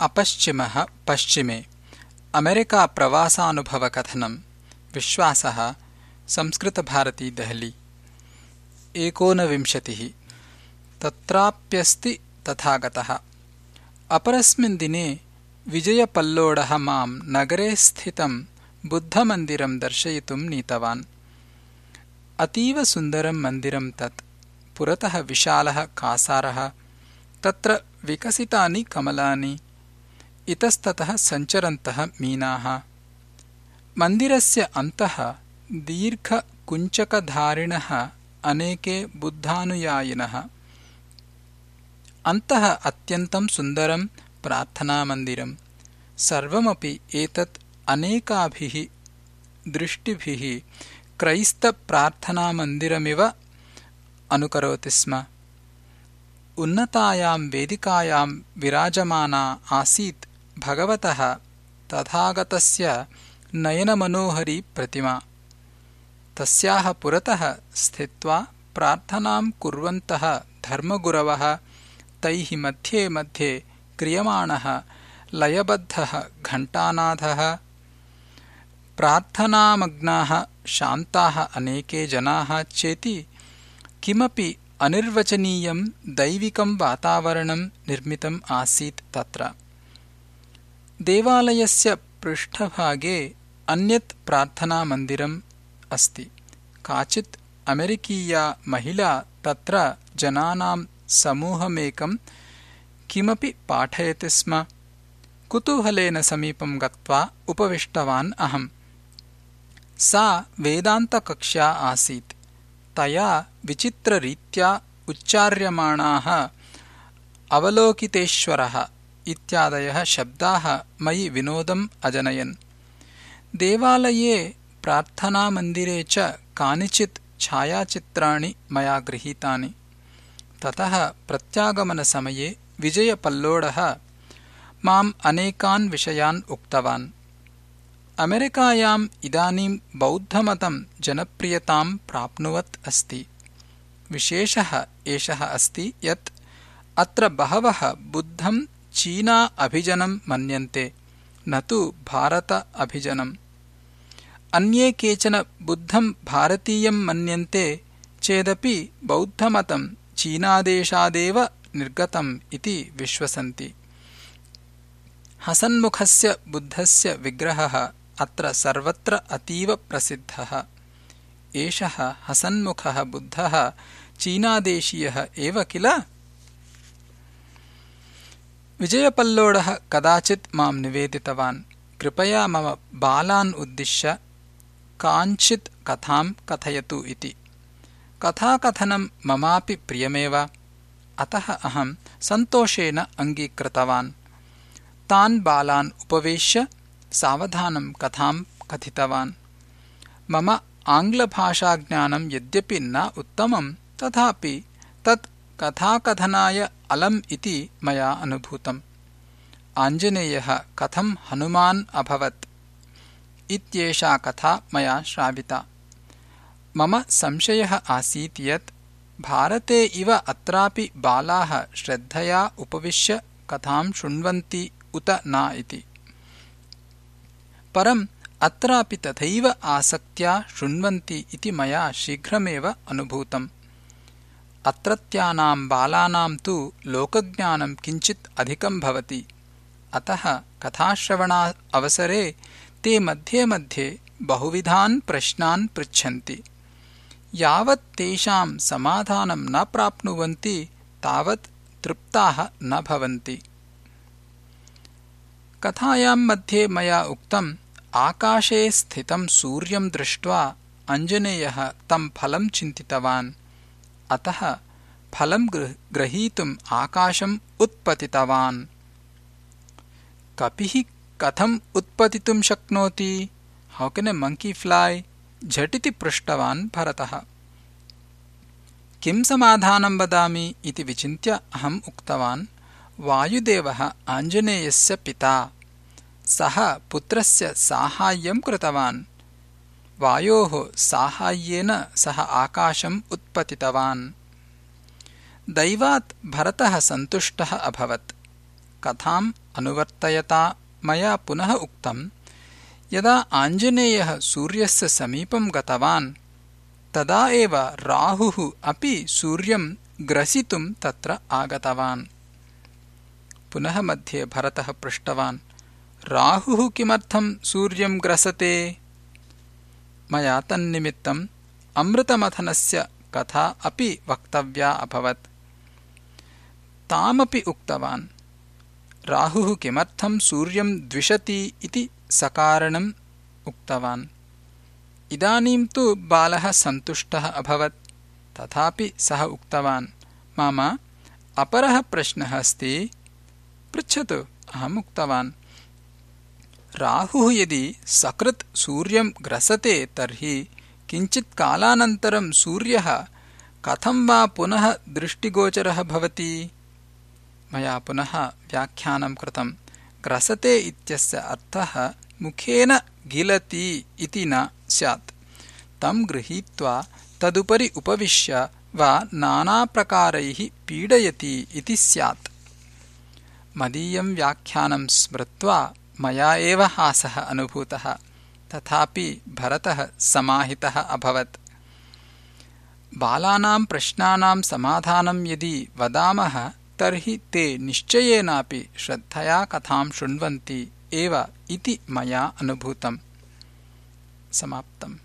अपश्चिमः पश्चिमे। अमेरिकाप्रवासानुभवकथनम् विश्वासः। संस्कृतभारती देहली। एकोनविंशतिः। तत्राप्यस्ति तथा गतः अपरस्मिन् दिने विजयपल्लोडः माम् नगरे स्थितम् बुद्धमन्दिरम् दर्शयितुम् नीतवान्। अतीव सुन्दरम् मन्दिरम् तत्। पुरतः विशालः कासारः। तत्र विकसितानि कमलानि इतस्ततः सञ्चरन्तः मीनाः। मन्दिरस्य अन्तः दीर्घकुञ्चकधारिणः अनेके बुद्धानुयायिनः। अन्तः अत्यन्तम् सुन्दरम् प्रार्थनामन्दिरम् सर्वमपि एतत् अनेकाभिः दृष्टिभिः क्रैस्तप्रार्थनामन्दिरमिव अनुकरोति स्म। उन्नतायाम् वेदिकायाम् विराजमाना आसीत् भगवतः तथागतस्य नयनमनोहरी प्रतिमा। तस्याः पुरतः स्थित्वा प्रार्थनाम् कुर्वन्तः धर्मगुरवः तैः मध्ये मध्ये क्रियमाणः लयबद्धः घण्टानाथः। प्रार्थनामग्नाः शान्ताः अनेके जनाः चेति किमपि अनिर्वचनीयम् दैविकम् वातावरणम् निर्मितम् आसीत् तत्र देवालयस्य पृष्ठभागे अन्यत् प्रार्थनामन्दिरम् अस्ति। काचित् अमेरिकीया महिला तत्र जनानाम् समूहमेकम् किमपि पाठयति स्म। कुतूहलेन समीपम् गत्वा उपविष्टवान् अहम्। सा वेदान्तकक्ष्या आसीत्। तया विचित्ररीत्या उच्चार्यमाणाः अवलोकितेश्वरः इत्यादयः शब्दाः मयि विनोदम् अजनयन्। देवालये प्रार्थनामन्दिरे च कानिचित् छायाचित्राणि मया गृहीतानि। ततः प्रत्यागमनसमये विजयपल्लोडः माम् अनेकान् विषयान् उक्तवान्। अमेरिकायाम् इदानीम् बौद्धमतम् जनप्रियताम् प्राप्नुवत् अस्ति। विशेषः एषः अस्ति यत् अत्र बहवः बुद्धम् चीना अभिजनम् मन्यन्ते न तु भारत अभिजनम्। अन्ये केचन बुद्धम् भारतीयम् मन्यन्ते चेदपि बौद्धमतम् चीनादेशादेव निर्गतम् इति विश्वसन्ति। हसन्मुखस्य बुद्धस्य विग्रहः अत्र सर्वत्र अतीव प्रसिद्धः। एषः हसन्मुखः बुद्धः चीनादेशीयः एव किल विजयपल्लोडः कदाचित् माम् निवेदितवान्। कृपया मम बालान् उद्दिश्य काञ्चित् कथाम् कथयतु इति। कथाकथनम् ममापि प्रियमेव। अतः अहम् सन्तोषेण अङ्गीकृतवान्। तान् बालान् उपवेश्य सावधानम् कथाम् कथितवान्। मम आङ्ग्लभाषाज्ञानम् यद्यपि न उत्तमम् तथापि तत् कथाकथनाय अलम् इति मया अनुभूतम्। आञ्जनेयः कथम् हनुमान् अभवत्? इत्येषा कथा मया श्राविता। मम संशयः आसीत् यत् भारते इव अत्रापि बालाः श्रद्धया उपविश्य कथाम् उत न इति। परम् अत्रापि तथैव आसक्त्या शृण्वन्ति इति मया शीघ्रमेव अनुभूतम् अत्रत्यानाम् बालानाम् तु लोकज्ञानम् किञ्चित् अधिकम् भवति। अतः कथाश्रवणा अवसरे ते मध्ये मध्ये बहुविधान् प्रश्नान् पृच्छन्ति। यावत् तेषाम् समाधानम् न प्राप्नुवन्ति तावत् तृप्ताः न भवन्ति। कथायाम् मध्ये मया उक्तम् आकाशे स्थितम् सूर्यम् दृष्ट्वा अञ्जनेयः तम् फलम् चिन्तितवान् अतः फलम् ग्रहीतुम् आकाशम् उत्पतितवान्। कपिः कथम् उत्पतितुम् शक्नोति? हौ मङ्की फ्लाई झटिति पृष्टवान् भरतः। किम् समाधानम् वदामि इति विचिन्त्य अहम् उक्तवान् वायुदेवः आञ्जनेयस्य पिता। सः पुत्रस्य साहाय्यम् कृतवान् वायोः साहाय्येन सः आकाशम् उत्पतितवान्। दैवात् भरतः सन्तुष्टः अभवत्। कथाम् अनुवर्तयता मया पुनः उक्तम्। यदा आञ्जनेयः सूर्यस्य समीपम् गतवान् तदा एव राहुः अपि सूर्यम् तत्र आगतवान्। पुनः मध्ये भरतः पृष्टवान् राहुः किमर्थम् सूर्यम् ग्रसते मया तन्निमित्तम् अमृतमथनस्य कथा अपि वक्तव्या अभवत्। तामपि उक्तवान् राहुः किमर्थम् सूर्यम् द्विषति इति सकारणम् उक्तवान्। इदानीम् तु बालः सन्तुष्टः अभवत् तथापि सः उक्तवान् मम अपरः प्रश्नः अस्ति। पृच्छतु अहम् उक्तवान् राहुः यदि सकृत् सूर्यम् ग्रसते तर्हि किञ्चित्कालानन्तरम् सूर्यः कथम् वा पुनः दृष्टिगोचरः भवति? मया पुनः व्याख्यानम् कृतम् ग्रसते इत्यस्य अर्थः मुखेन गिलति इति न स्यात्। तम् गृहीत्वा तदुपरि उपविश्य वा नानाप्रकारैः पीडयति इति स्यात्। मदीयम् व्याख्यानम् स्मृत्वा मया एव हासः अनुभूतः। तथापि भरतः समाहितः अभवत्। बालानाम् प्रश्नानाम् समाधानम् यदि वदामः तर्हि ते निश्चयेनापि श्रद्धया कथाम् शृण्वन्ति एव इति मया अनुभूतम्। समाप्तम्